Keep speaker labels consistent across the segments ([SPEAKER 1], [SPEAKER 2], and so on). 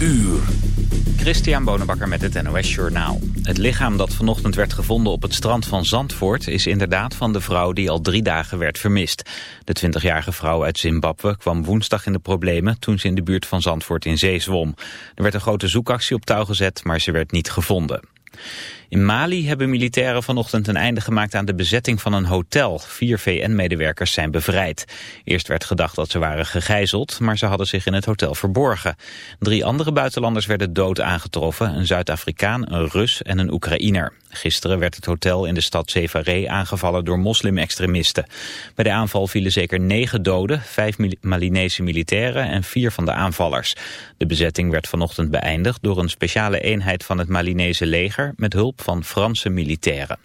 [SPEAKER 1] uur.
[SPEAKER 2] Christian Bonenbakker met het NOS Journaal. Het lichaam dat vanochtend werd gevonden op het strand van Zandvoort... is inderdaad van de vrouw die al drie dagen werd vermist. De 20-jarige vrouw uit Zimbabwe kwam woensdag in de problemen... toen ze in de buurt van Zandvoort in zee zwom. Er werd een grote zoekactie op touw gezet, maar ze werd niet gevonden. In Mali hebben militairen vanochtend een einde gemaakt aan de bezetting van een hotel. Vier VN-medewerkers zijn bevrijd. Eerst werd gedacht dat ze waren gegijzeld, maar ze hadden zich in het hotel verborgen. Drie andere buitenlanders werden dood aangetroffen. Een Zuid-Afrikaan, een Rus en een Oekraïner. Gisteren werd het hotel in de stad Sevaré aangevallen door moslim-extremisten. Bij de aanval vielen zeker negen doden, vijf Malinese militairen en vier van de aanvallers. De bezetting werd vanochtend beëindigd door een speciale eenheid van het Malinese leger met hulp van Franse militairen.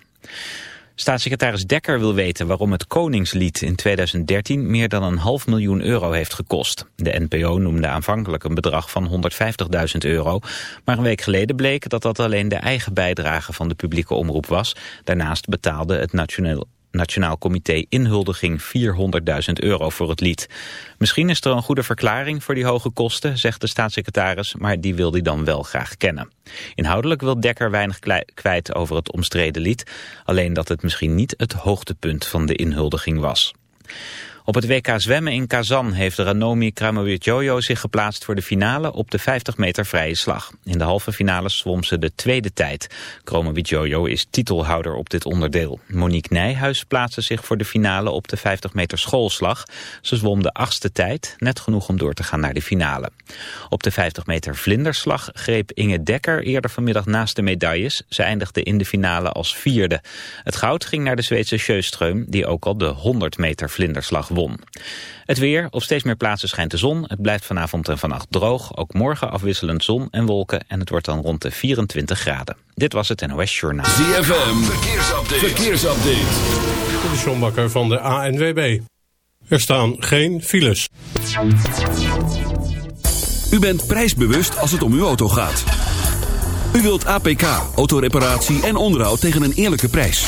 [SPEAKER 2] Staatssecretaris Dekker wil weten waarom het Koningslied in 2013 meer dan een half miljoen euro heeft gekost. De NPO noemde aanvankelijk een bedrag van 150.000 euro, maar een week geleden bleek dat dat alleen de eigen bijdrage van de publieke omroep was. Daarnaast betaalde het Nationaal Nationaal Comité Inhuldiging 400.000 euro voor het lied. Misschien is er een goede verklaring voor die hoge kosten, zegt de staatssecretaris, maar die wil hij dan wel graag kennen. Inhoudelijk wil Dekker weinig kwijt over het omstreden lied, alleen dat het misschien niet het hoogtepunt van de inhuldiging was. Op het WK zwemmen in Kazan heeft Ranomi Kramowidjojo zich geplaatst voor de finale op de 50 meter vrije slag. In de halve finale zwom ze de tweede tijd. Kromowidjojo is titelhouder op dit onderdeel. Monique Nijhuis plaatste zich voor de finale op de 50 meter schoolslag. Ze zwom de achtste tijd, net genoeg om door te gaan naar de finale. Op de 50 meter vlinderslag greep Inge Dekker eerder vanmiddag naast de medailles. Ze eindigde in de finale als vierde. Het goud ging naar de Zweedse Sjöström, die ook al de 100 meter vlinderslag won. Het weer, op steeds meer plaatsen schijnt de zon. Het blijft vanavond en vannacht droog. Ook morgen afwisselend zon en wolken. En het wordt dan rond de 24 graden. Dit was het NOS Journaal.
[SPEAKER 1] ZFM, verkeersupdate. verkeersupdate.
[SPEAKER 3] De John Bakker van de ANWB. Er staan geen files.
[SPEAKER 1] U bent prijsbewust als het om uw auto gaat. U wilt APK, autoreparatie en onderhoud tegen een eerlijke prijs.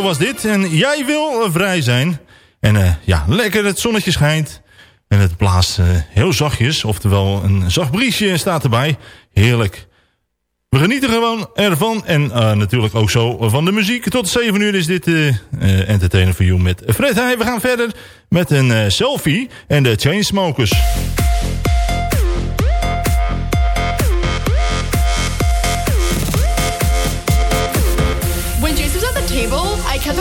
[SPEAKER 4] Was dit. En jij wil vrij zijn. En eh, ja, lekker het zonnetje schijnt. En het blaast eh, heel zachtjes. Oftewel een zacht briesje staat erbij. Heerlijk. We genieten gewoon ervan. En eh, natuurlijk ook zo van de muziek. Tot 7 uur is dit eh, Entertainer for You met Fred. We gaan verder met een selfie en de Chainsmokers.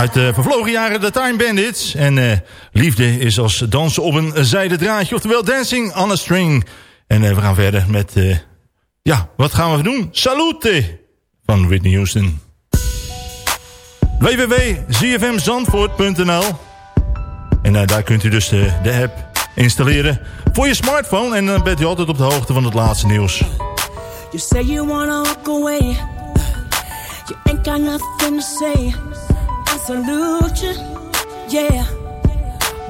[SPEAKER 4] Uit de vervlogen jaren de Time Bandits. En uh, liefde is als dansen op een zijden draadje. Oftewel Dancing on a String. En uh, we gaan verder met... Uh, ja, wat gaan we doen? Salute! Van Whitney Houston. www.zfmzandvoort.nl En daar kunt u dus de, de app installeren voor je smartphone. En dan bent u altijd op de hoogte van het laatste nieuws.
[SPEAKER 5] You say you wanna walk away. You ain't got nothing to say. You, yeah.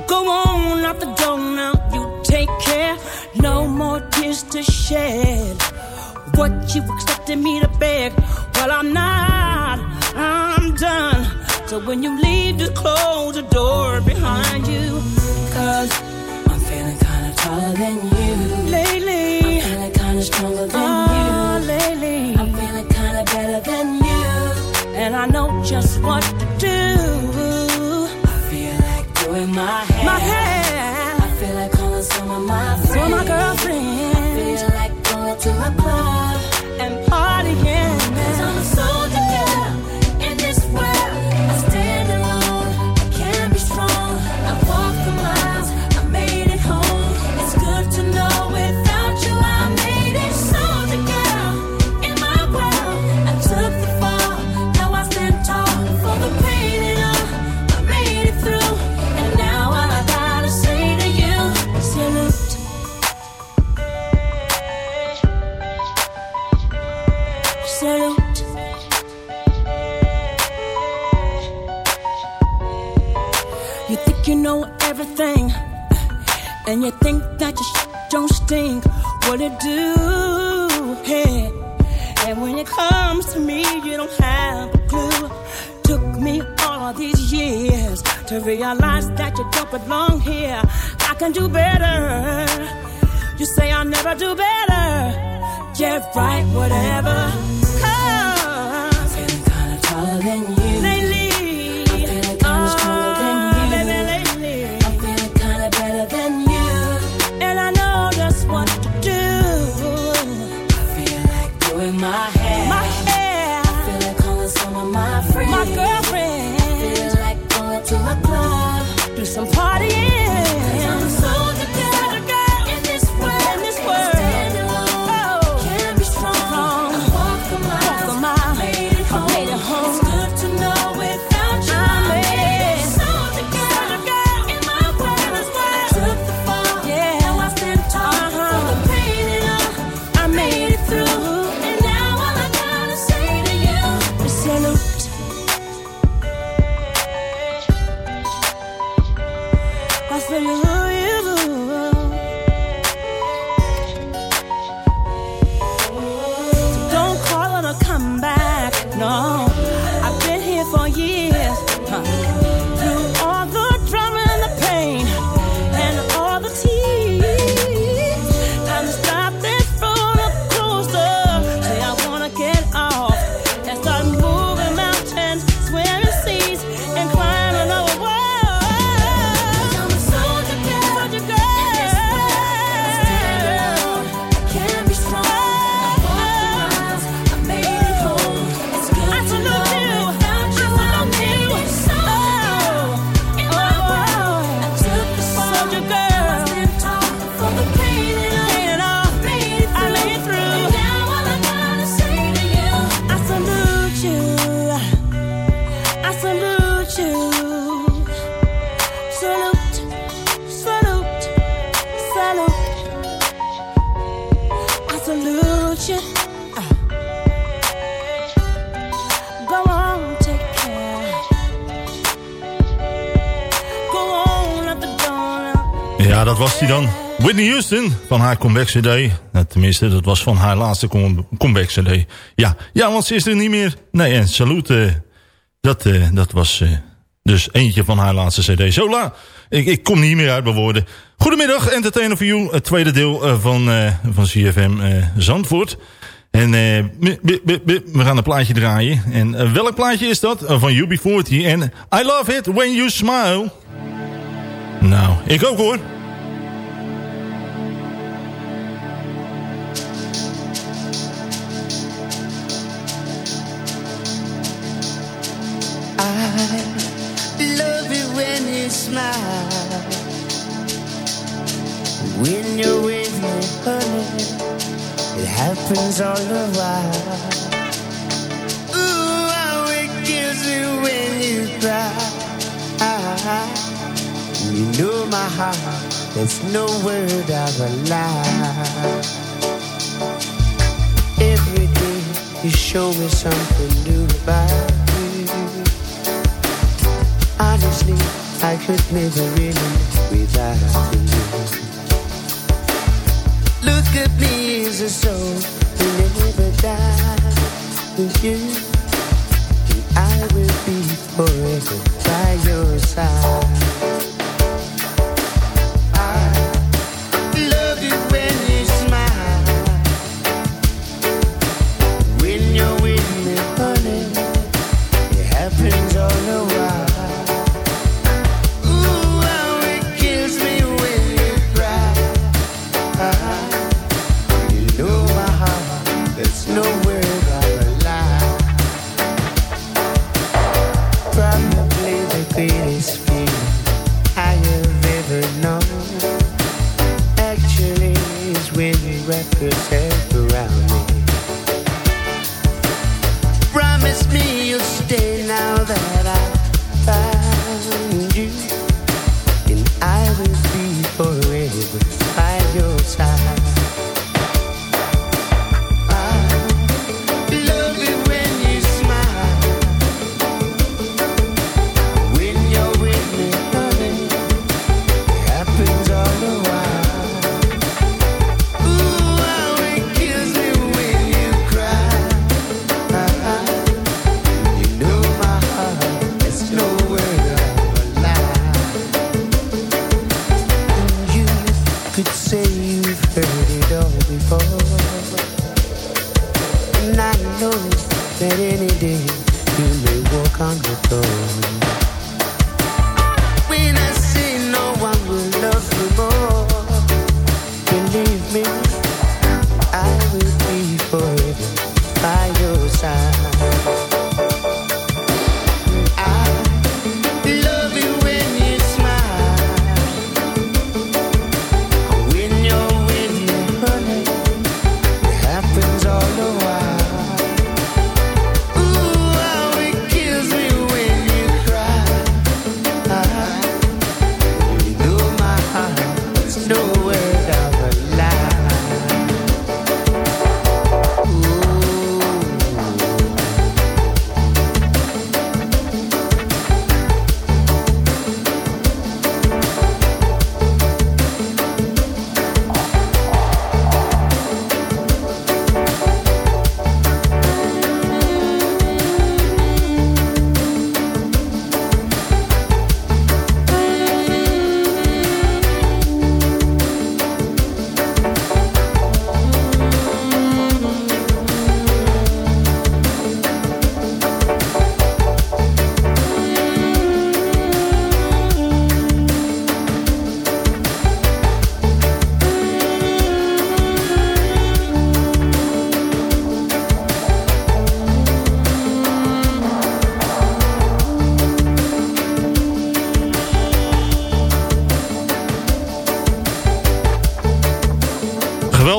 [SPEAKER 5] Go on out the door now, you take care. No more tears to shed. What you expected me to beg? Well, I'm not, I'm done. So when you leave, just close the door behind you. Cause I'm feeling kinda taller than you. Lately, I'm feeling kinda stronger than and you think that your shit don't stink. What it do? Hey. And when it comes to me, you don't have a clue. Took me all these years to realize that you don't belong here. I can do better. You say I'll never do better. Yeah, right, whatever. Cause feeling kinda taller than you. My comeback
[SPEAKER 4] CD. Nou, tenminste, dat was van haar laatste com- comeback CD. Ja, ja, want ze is er niet meer. Nee, en Salute, eh, dat, eh, dat was eh, dus eentje van haar laatste CD. Zola, ik, ik kom niet meer uit mijn woorden. Goedemiddag, Entertainer for You. Het tweede deel van, van CFM Zandvoort. En we gaan een plaatje draaien. En welk plaatje is dat? Van UB40. En I love it when you smile. Nou, ik ook hoor.
[SPEAKER 6] When you're with me, honey, it happens all the while. Ooh, how it kills me when you cry. You know my heart, there's no word of a lie. Every day you show me something new about you. Honestly I could never really without you. Look at me as a soul who never dies with you. And I will be forever by your side.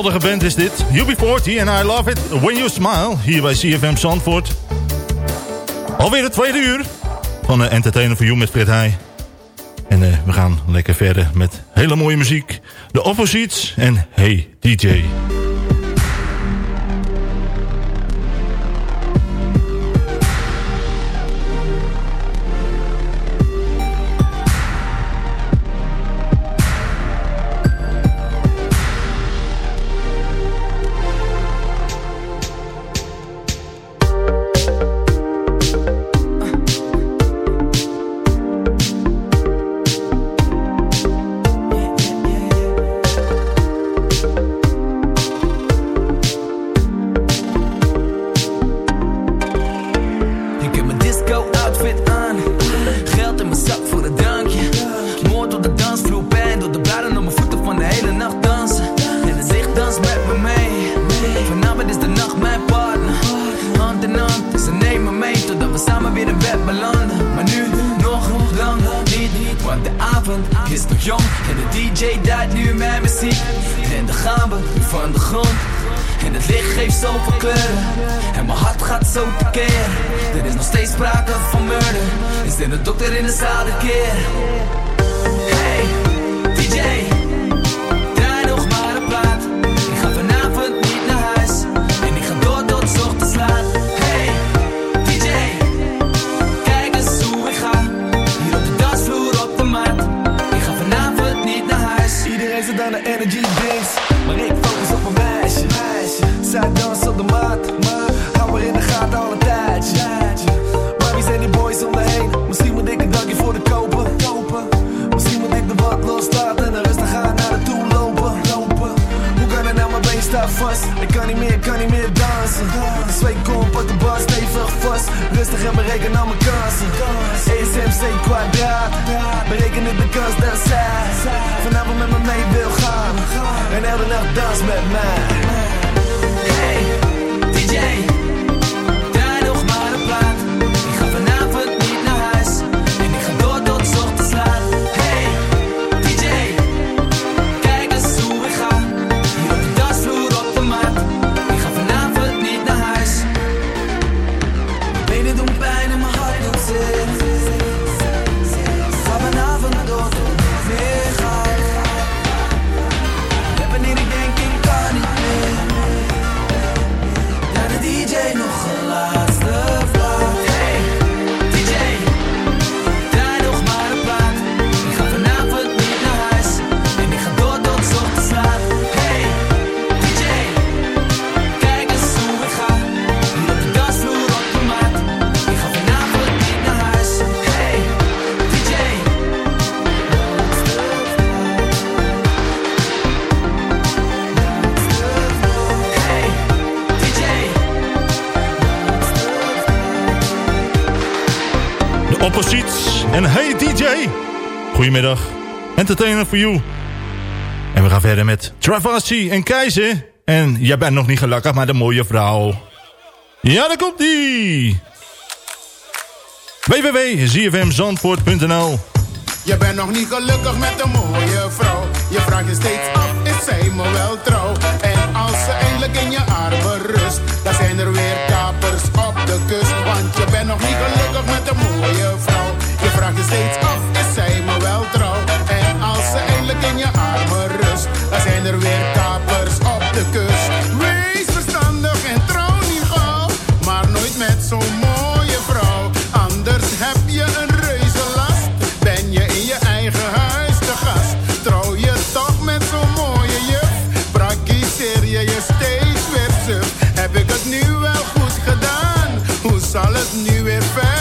[SPEAKER 4] geweldige band is dit. UB40 en I Love It When You Smile. Hier bij CFM Zandvoort. Alweer het tweede uur van de Entertainer for You met Fred Heij. En eh, we gaan lekker verder met hele mooie muziek. De Opposites en Hey DJ.
[SPEAKER 7] out again. Ik kan niet meer, ik
[SPEAKER 8] kan niet meer dansen. Zweet kom, op de bas stevig vast. Rustig en bereken al mijn kansen. ESMC kwadraat. Bereken ik de kans dat zij Vanavond met me mee wil gaan. En elke nacht dans met mij.
[SPEAKER 7] Hey, DJ
[SPEAKER 4] Opposites en Hey DJ. Goedemiddag, entertainer for you. En we gaan verder met Travassi en Keizer. En jij bent nog niet gelukkig, met de mooie vrouw. Ja, daar komt die. www.zfmzandvoort.nl
[SPEAKER 9] Je bent nog niet gelukkig met de mooie vrouw. Je vraagt je steeds af, is zij me wel trouw? En als ze eindelijk in je armen rust, dan zijn er weer kapers op de kust. Want je bent nog niet gelukkig met de mooie steeds af, is zij me wel trouw. En als ze eindelijk in je armen rust, dan zijn er weer kapers op de kust. Wees verstandig en trouw niet gauw, maar nooit met zo'n mooie vrouw. Anders heb je een reuze last, ben je in je eigen huis te gast. Trouw je toch met zo'n mooie juf, praktiseer je je steeds weer suf. Heb ik het nu wel goed gedaan? Hoe zal het nu weer verder?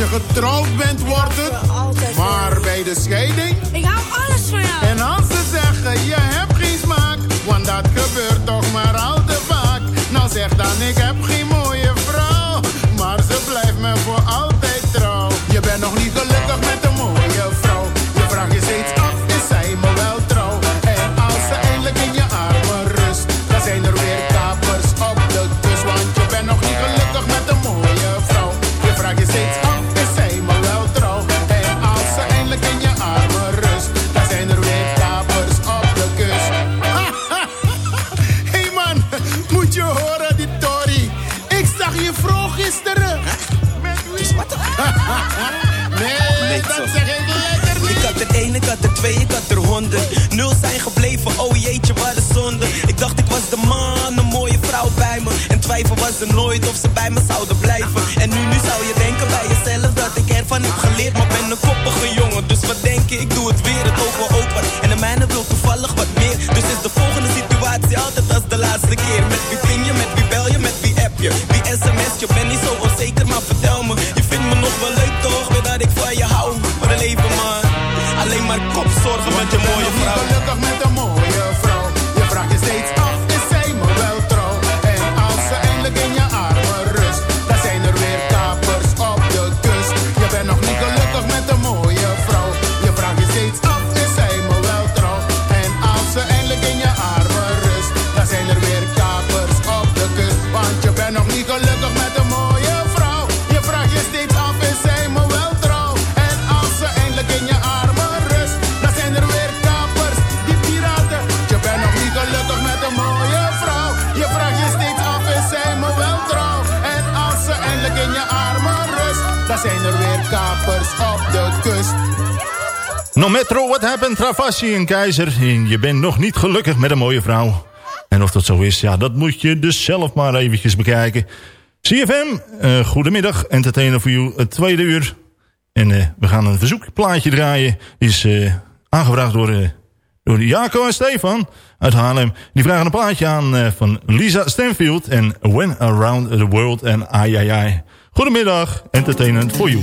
[SPEAKER 9] je getrouwd bent, wordt het. Maar bij de scheiding.
[SPEAKER 10] Ik hou alles van jou.
[SPEAKER 9] En als ze zeggen, je hebt geen smaak. Want dat gebeurt toch maar al te vaak. Nou zeg dan, ik heb geen mooie vrouw. Maar ze blijft me voor altijd trouw. Je bent nog niet gelukkig
[SPEAKER 4] Travassi en Keizer. En je bent nog niet gelukkig met een mooie vrouw. En of dat zo is, ja, dat moet je dus zelf maar eventjes bekijken. CFM, uh, eh, goedemiddag. Entertainer voor u het tweede uur. En eh, we gaan een verzoekplaatje draaien. Die is uh, aangevraagd door, door Jaco en Stefan uit Haarlem. Die vragen een plaatje aan van Lisa Stanfield. En When Around the World en ai, ai, ai. Goedemiddag, entertainment voor you.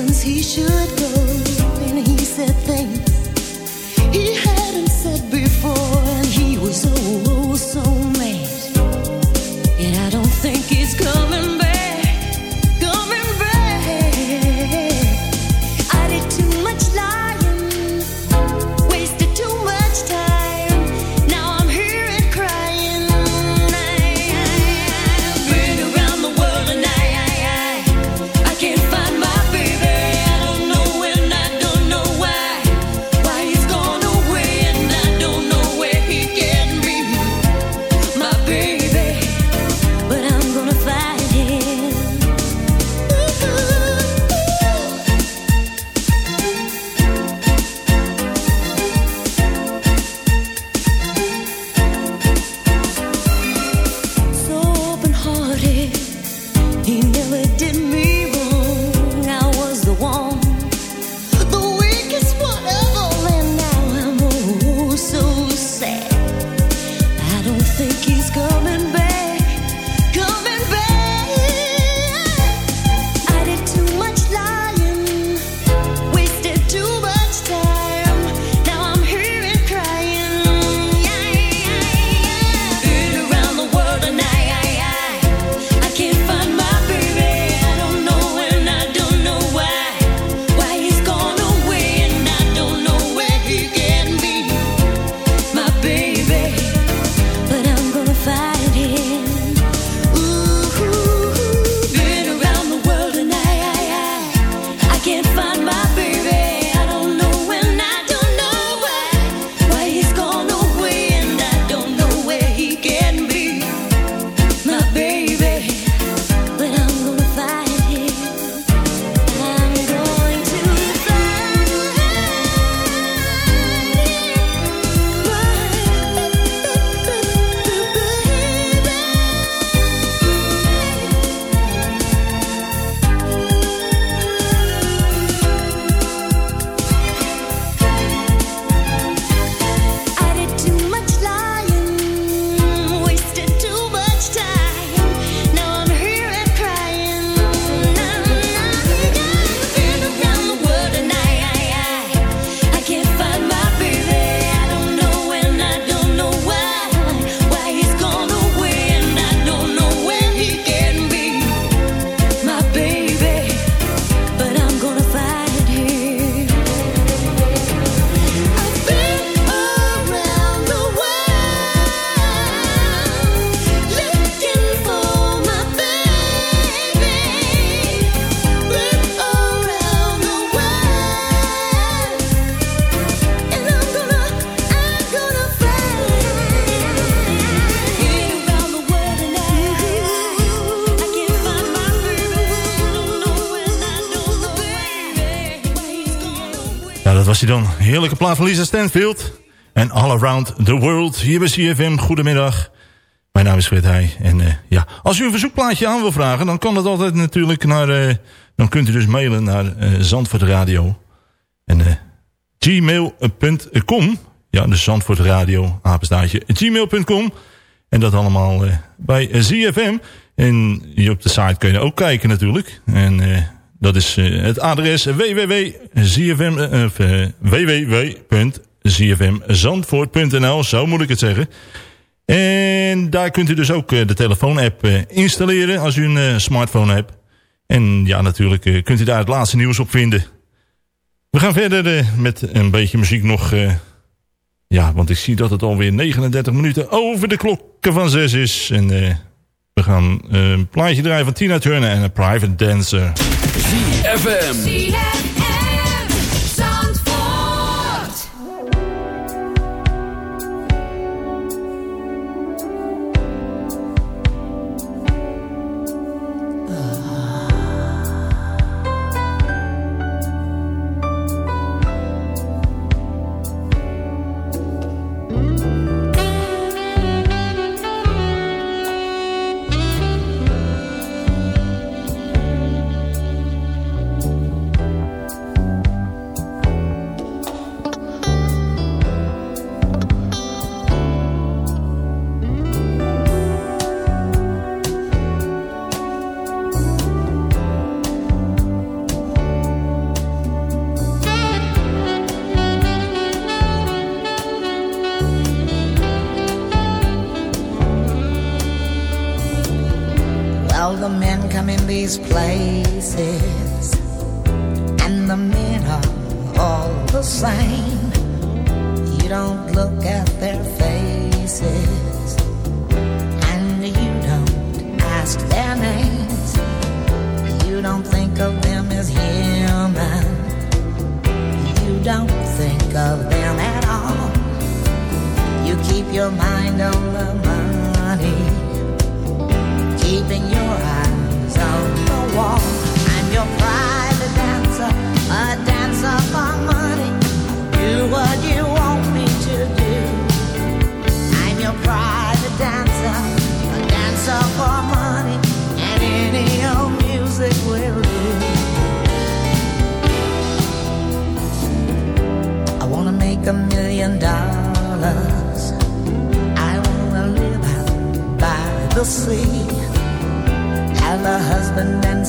[SPEAKER 5] distance he should go. And he said,
[SPEAKER 4] Thank you. Dan. Heerlijke plaat van Lisa Stanfield. En All Around the World. Hier bij CFM. Goedemiddag. Mijn naam is Fred Heij. En uh, ja, als u een verzoekplaatje aan wil vragen... dan kan dat altijd natuurlijk naar... Uh, dan kunt u dus mailen naar uh, Zandvoort Radio. En gmail.com. Ja, dus Zandvoort Radio. Gmail.com. En dat allemaal bij ZFM. En hier op de site kun je ook kijken natuurlijk. En dat is het adres www.zfm... www.zfmzandvoort.nl. Zo moet ik het zeggen. En daar kunt u dus ook de telefoonapp installeren als u een smartphone hebt. En ja, natuurlijk kunt u daar het laatste nieuws op vinden. We gaan verder met een beetje muziek nog... ja, want ik zie dat het alweer 39 minuten over de klokken van 6 is. En we gaan een plaatje draaien van Tina Turner en een Private Dancer.
[SPEAKER 11] ZFM. these places.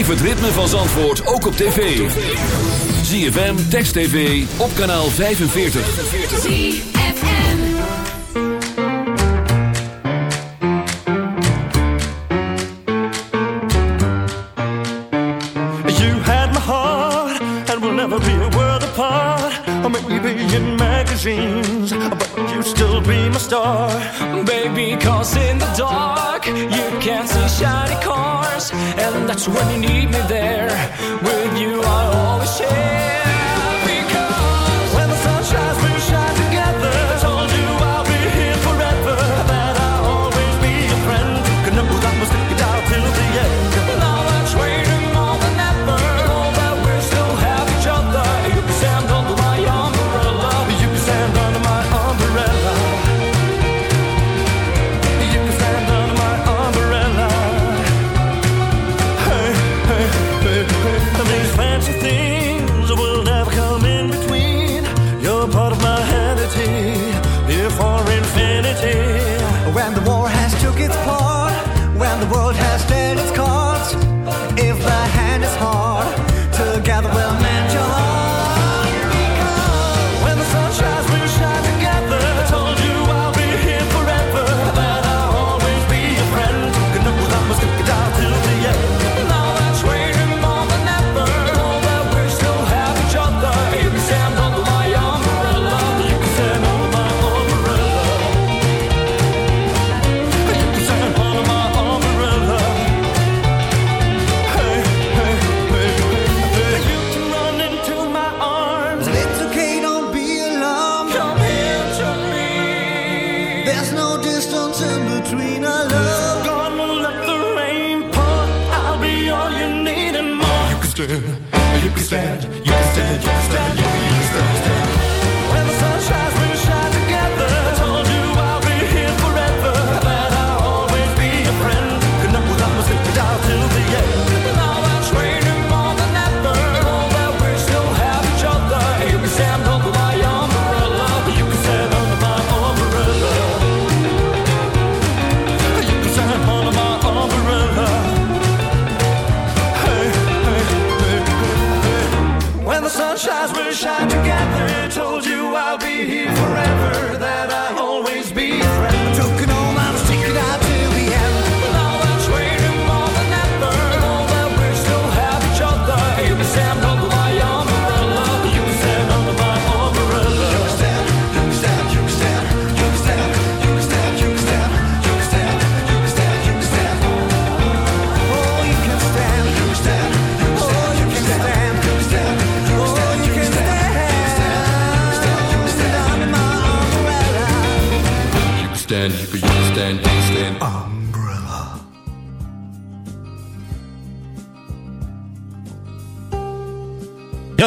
[SPEAKER 1] Beleef het ritme van Zandvoort ook op tv. ZFM, Text TV, op kanaal 45.
[SPEAKER 12] You had my heart, and we'll never be a world apart. Or maybe in magazines, but you still be my star.
[SPEAKER 13] Baby, cause in the dark, you can't see shiny So when you need me there.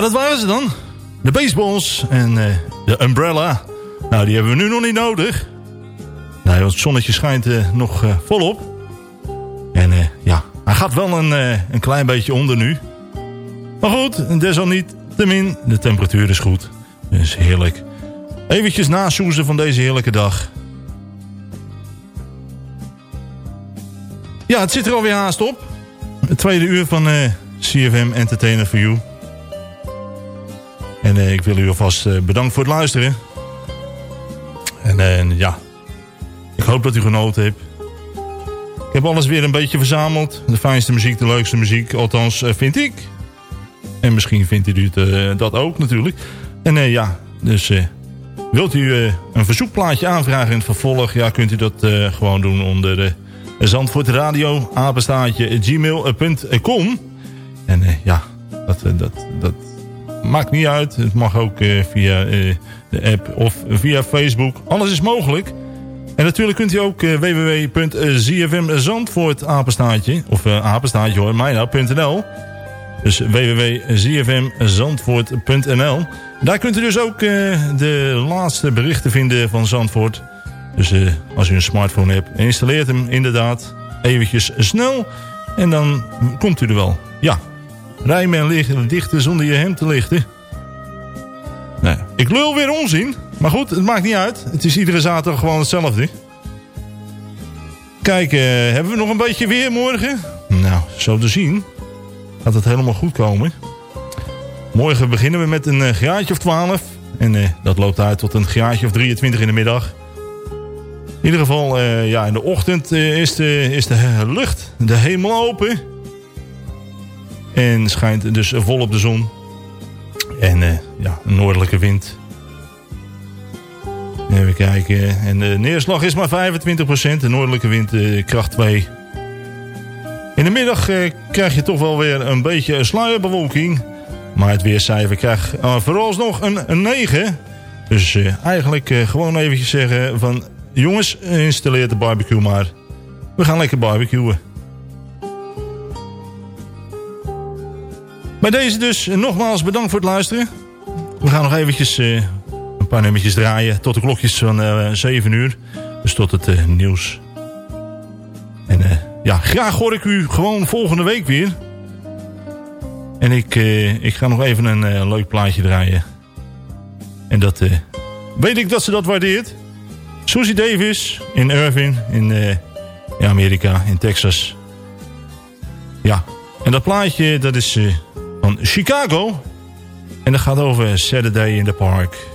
[SPEAKER 4] Dat waren ze dan. De baseballs en eh, de umbrella. Nou, die hebben we nu nog niet nodig. Nou, want het zonnetje schijnt eh, nog eh, volop. En ja, hij gaat wel een, een klein beetje onder nu. Maar goed, desalniettemin, de temperatuur is goed. Dus heerlijk. Eventjes nasoezen van deze heerlijke dag. Ja, het zit er alweer haast op. Het tweede uur van CFM Entertainer for You. En eh, ik wil u alvast eh, bedanken voor het luisteren. En eh, ja, ik hoop dat u genoten hebt. Ik heb alles weer een beetje verzameld. De fijnste muziek, de leukste muziek. Althans, vind ik. En misschien vindt u dat ook natuurlijk. En ja, dus wilt u een verzoekplaatje aanvragen in het vervolg... ja, kunt u dat gewoon doen onder de Zandvoort gmail.com. En ja, dat, dat, dat maakt niet uit. Het mag ook eh, via eh, de app of via Facebook. Alles is mogelijk. En natuurlijk kunt u ook uh, www.zfmzandvoort apenstaartje, of apenstaartje hoor, mijnau.nl. Dus www.zfmzandvoort.nl. Daar kunt u dus ook de laatste berichten vinden van Zandvoort. Dus als u een smartphone hebt, installeert hem inderdaad eventjes snel. En dan komt u er wel. Ja, rijmen en lichten, dichten zonder je hem te lichten. Nee, ik lul weer onzin. Maar goed, het maakt niet uit. Het is iedere zaterdag gewoon hetzelfde. Kijk, uh, hebben we nog een beetje weer morgen? Nou, zo te zien. Gaat het helemaal goed komen. Morgen beginnen we met een uh, graadje of 12. En uh, dat loopt uit tot een graadje of 23 in de middag. In ieder geval, ja, in de ochtend is, de, is de lucht, de hemel open. En schijnt dus volop de zon. En ja, een noordelijke wind. Even kijken. En de neerslag is maar 25%. De noordelijke wind uh, kracht 2. In de middag uh, krijg je toch wel weer een beetje sluierbewolking. Maar het weercijfer krijgt vooralsnog een, een 9. Dus eigenlijk gewoon eventjes zeggen van... Jongens, installeer de barbecue maar. We gaan lekker barbecuen. Bij deze dus nogmaals bedankt voor het luisteren. We gaan nog eventjes een paar nummertjes draaien tot de klokjes van uh, 7 uur. Dus tot het uh, nieuws. En ja, graag hoor ik u gewoon volgende week weer. En ik, ik ga nog even een leuk plaatje draaien. En dat weet ik dat ze dat waardeert. Susie Davis in Irvine in ja, Amerika, in Texas. Ja, en dat plaatje dat is van Chicago. En dat gaat over Saturday in the Park.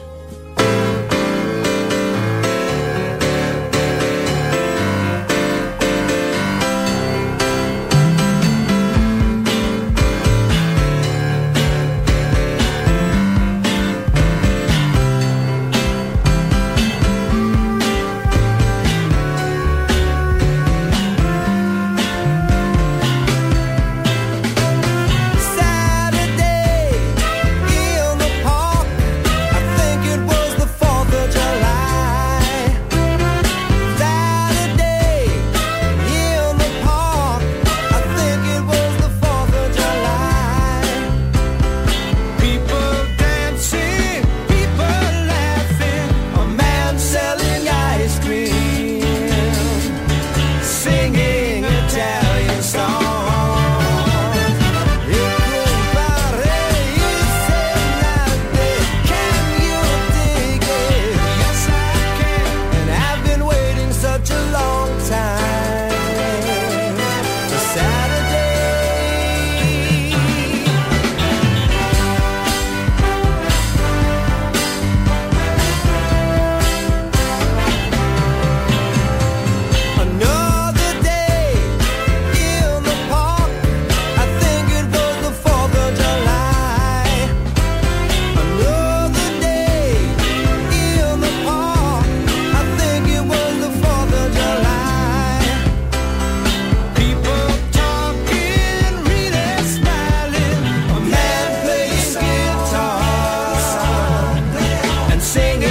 [SPEAKER 14] singing.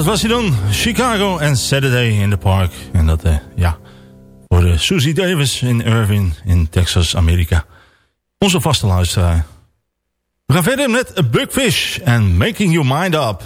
[SPEAKER 14] dat
[SPEAKER 15] was hij dan. Chicago en Saturday in the Park. En dat, eh, ja, voor uh, Susie Davis in Irving in Texas, Amerika. Onze vaste luisteraar. We gaan verder met A Bugfish en Making Your Mind Up.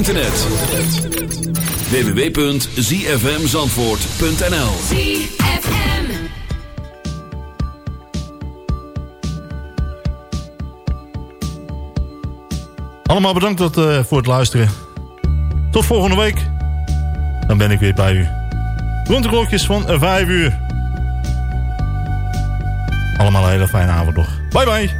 [SPEAKER 1] internet. www.zfmzandvoort.nl
[SPEAKER 15] Allemaal bedankt eh, voor het luisteren. Tot volgende week. Dan ben ik weer bij u. Rond de klokjes van 5 uur. Allemaal een hele fijne avond nog. Bye bye.